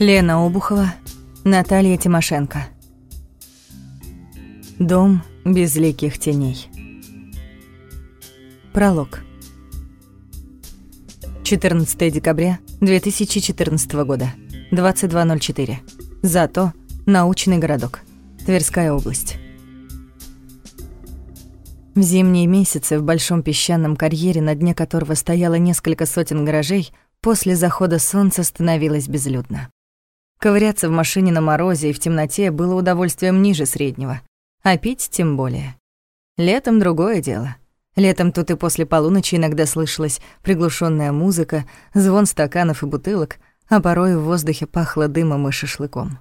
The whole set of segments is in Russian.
Лена Обухова, Наталья Тимошенко. Дом безликих теней. Пролог. 14 декабря 2014 года, 22.04. Зато научный городок. Тверская область. В зимние месяцы в большом песчаном карьере, на дне которого стояло несколько сотен гаражей, после захода солнца становилось безлюдно. Ковыряться в машине на морозе и в темноте было удовольствием ниже среднего, а пить тем более. Летом другое дело. Летом тут и после полуночи иногда слышалась приглушенная музыка, звон стаканов и бутылок, а порой в воздухе пахло дымом и шашлыком.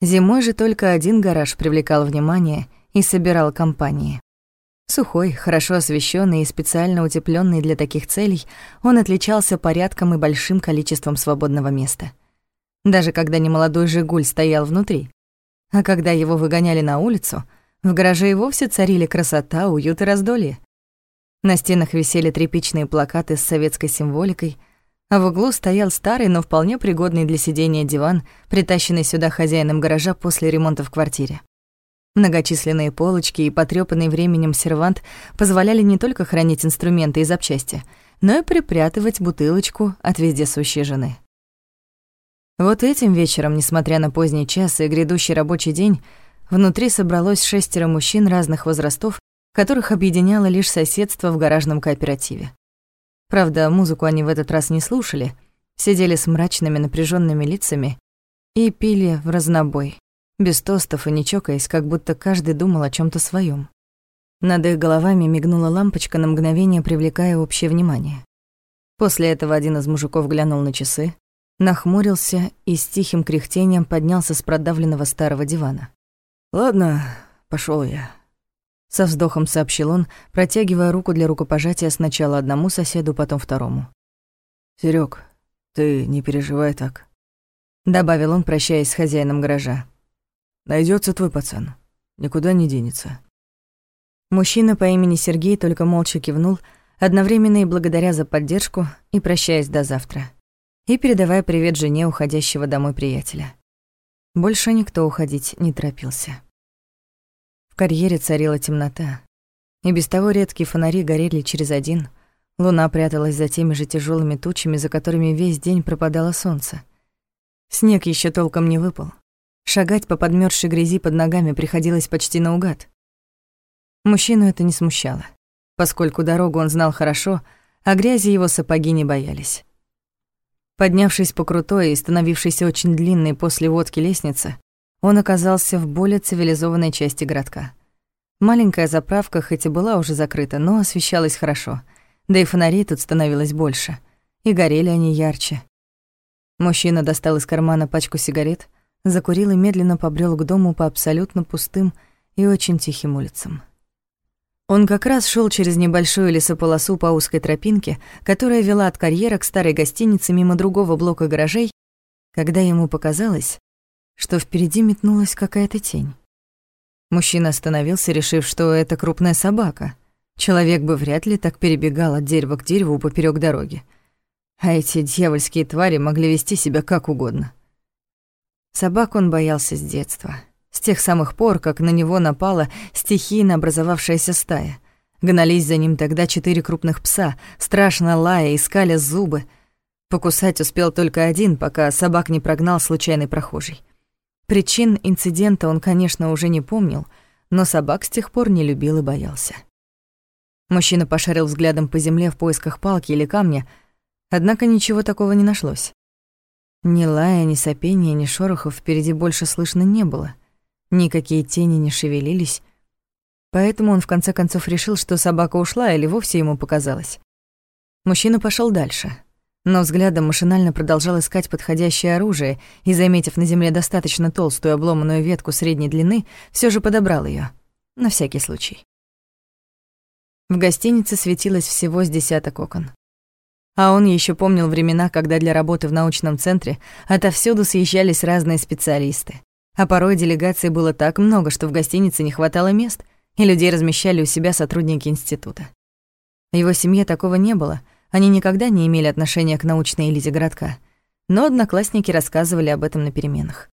Зимой же только один гараж привлекал внимание и собирал компании. Сухой, хорошо освещенный и специально утепленный для таких целей, он отличался порядком и большим количеством свободного места даже когда немолодой «Жигуль» стоял внутри. А когда его выгоняли на улицу, в гараже и вовсе царили красота, уют и раздолье. На стенах висели тряпичные плакаты с советской символикой, а в углу стоял старый, но вполне пригодный для сидения диван, притащенный сюда хозяином гаража после ремонта в квартире. Многочисленные полочки и потрёпанный временем сервант позволяли не только хранить инструменты и запчасти, но и припрятывать бутылочку от вездесущей жены. Вот этим вечером, несмотря на поздний час и грядущий рабочий день, внутри собралось шестеро мужчин разных возрастов, которых объединяло лишь соседство в гаражном кооперативе. Правда, музыку они в этот раз не слушали, сидели с мрачными напряженными лицами и пили в разнобой, без тостов и не чокаясь, как будто каждый думал о чем то своем. Над их головами мигнула лампочка на мгновение, привлекая общее внимание. После этого один из мужиков глянул на часы, нахмурился и с тихим кряхтением поднялся с продавленного старого дивана. «Ладно, пошел я», — со вздохом сообщил он, протягивая руку для рукопожатия сначала одному соседу, потом второму. Серег, ты не переживай так», — добавил он, прощаясь с хозяином гаража. Найдется твой пацан, никуда не денется». Мужчина по имени Сергей только молча кивнул, одновременно и благодаря за поддержку, и прощаясь до завтра и передавая привет жене уходящего домой приятеля. Больше никто уходить не торопился. В карьере царила темнота, и без того редкие фонари горели через один, луна пряталась за теми же тяжелыми тучами, за которыми весь день пропадало солнце. Снег еще толком не выпал. Шагать по подмерзшей грязи под ногами приходилось почти наугад. Мужчину это не смущало, поскольку дорогу он знал хорошо, а грязи его сапоги не боялись. Поднявшись по крутой и становившейся очень длинной после водки лестнице, он оказался в более цивилизованной части городка. Маленькая заправка хоть и была уже закрыта, но освещалась хорошо, да и фонарей тут становилось больше, и горели они ярче. Мужчина достал из кармана пачку сигарет, закурил и медленно побрел к дому по абсолютно пустым и очень тихим улицам. Он как раз шел через небольшую лесополосу по узкой тропинке, которая вела от карьера к старой гостинице мимо другого блока гаражей, когда ему показалось, что впереди метнулась какая-то тень. Мужчина остановился, решив, что это крупная собака. Человек бы вряд ли так перебегал от дерева к дереву поперек дороги. А эти дьявольские твари могли вести себя как угодно. Собак он боялся с детства — с тех самых пор, как на него напала стихийно образовавшаяся стая. Гнались за ним тогда четыре крупных пса, страшно лая, искали зубы. Покусать успел только один, пока собак не прогнал случайный прохожий. Причин инцидента он, конечно, уже не помнил, но собак с тех пор не любил и боялся. Мужчина пошарил взглядом по земле в поисках палки или камня, однако ничего такого не нашлось. Ни лая, ни сопения, ни шорохов впереди больше слышно не было. Никакие тени не шевелились, поэтому он в конце концов решил, что собака ушла или вовсе ему показалось. Мужчина пошел дальше, но взглядом машинально продолжал искать подходящее оружие и, заметив на земле достаточно толстую обломанную ветку средней длины, все же подобрал ее на всякий случай. В гостинице светилось всего с десяток окон. А он еще помнил времена, когда для работы в научном центре отовсюду съезжались разные специалисты. А порой делегаций было так много, что в гостинице не хватало мест, и людей размещали у себя сотрудники института. В его семье такого не было, они никогда не имели отношения к научной элите городка. но одноклассники рассказывали об этом на переменах.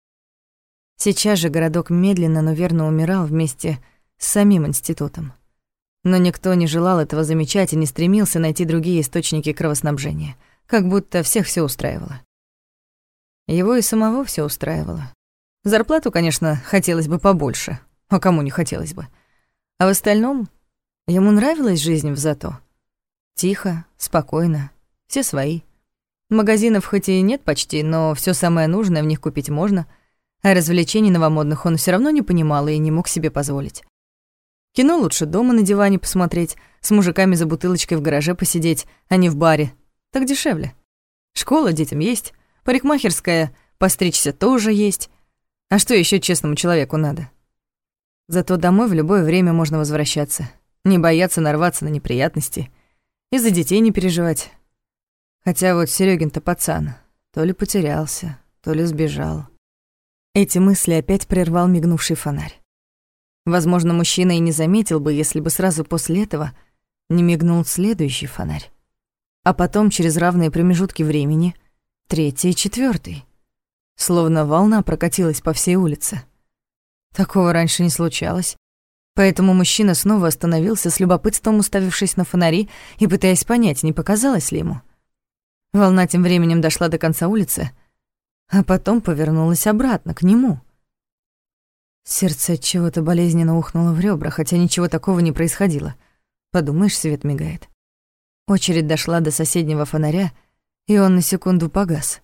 Сейчас же городок медленно, но верно умирал вместе с самим институтом. Но никто не желал этого замечать и не стремился найти другие источники кровоснабжения, как будто всех все устраивало. Его и самого все устраивало. Зарплату, конечно, хотелось бы побольше, а кому не хотелось бы. А в остальном ему нравилась жизнь в зато. Тихо, спокойно, все свои. Магазинов хоть и нет почти, но все самое нужное в них купить можно, а развлечений новомодных он все равно не понимал и не мог себе позволить. Кино лучше дома на диване посмотреть, с мужиками за бутылочкой в гараже посидеть, а не в баре. Так дешевле. Школа детям есть, парикмахерская, постричься тоже есть. А что еще честному человеку надо? Зато домой в любое время можно возвращаться, не бояться нарваться на неприятности и за детей не переживать. Хотя вот Серёгин-то пацан, то ли потерялся, то ли сбежал. Эти мысли опять прервал мигнувший фонарь. Возможно, мужчина и не заметил бы, если бы сразу после этого не мигнул следующий фонарь. А потом, через равные промежутки времени, третий и четвертый. Словно волна прокатилась по всей улице. Такого раньше не случалось. Поэтому мужчина снова остановился, с любопытством уставившись на фонари и пытаясь понять, не показалось ли ему — Волна тем временем дошла до конца улицы, а потом повернулась обратно, к нему. Сердце от чего-то болезненно ухнуло в ребра, хотя ничего такого не происходило. Подумаешь, свет мигает. Очередь дошла до соседнего фонаря, и он на секунду погас.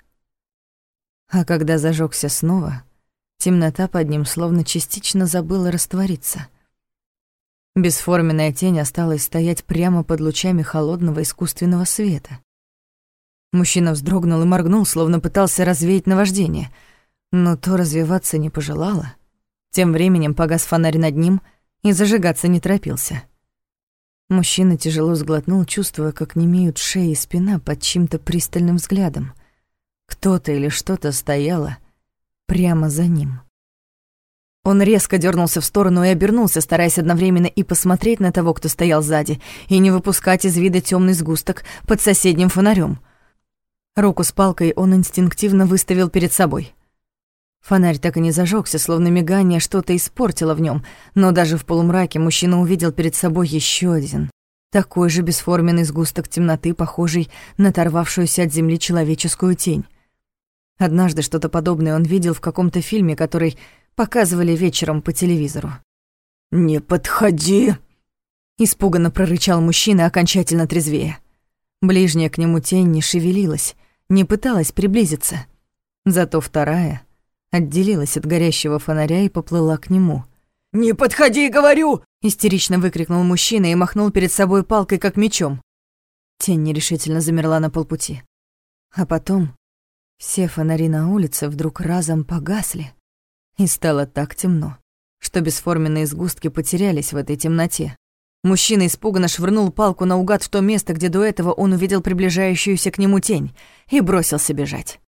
А когда зажегся снова, темнота под ним словно частично забыла раствориться. Бесформенная тень осталась стоять прямо под лучами холодного искусственного света. Мужчина вздрогнул и моргнул, словно пытался развеять наваждение, но то развиваться не пожелало. Тем временем погас фонарь над ним и зажигаться не торопился. Мужчина тяжело сглотнул, чувствуя, как немеют шея и спина под чьим-то пристальным взглядом. Кто-то или что-то стояло прямо за ним. Он резко дернулся в сторону и обернулся, стараясь одновременно и посмотреть на того, кто стоял сзади, и не выпускать из вида темный сгусток под соседним фонарем — Руку с палкой он инстинктивно выставил перед собой. Фонарь так и не зажегся, словно мигание что-то испортило в нем, но даже в полумраке мужчина увидел перед собой еще один, такой же бесформенный сгусток темноты, похожий на оторвавшуюся от земли человеческую тень. Однажды что-то подобное он видел в каком-то фильме, который показывали вечером по телевизору. «Не подходи!» Испуганно прорычал мужчина, окончательно трезвее. Ближняя к нему тень не шевелилась, не пыталась приблизиться. Зато вторая отделилась от горящего фонаря и поплыла к нему. «Не подходи, говорю!» — истерично выкрикнул мужчина и махнул перед собой палкой, как мечом. Тень нерешительно замерла на полпути. А потом все фонари на улице вдруг разом погасли, и стало так темно, что бесформенные сгустки потерялись в этой темноте. Мужчина испуганно швырнул палку наугад в то место, где до этого он увидел приближающуюся к нему тень, и бросился бежать.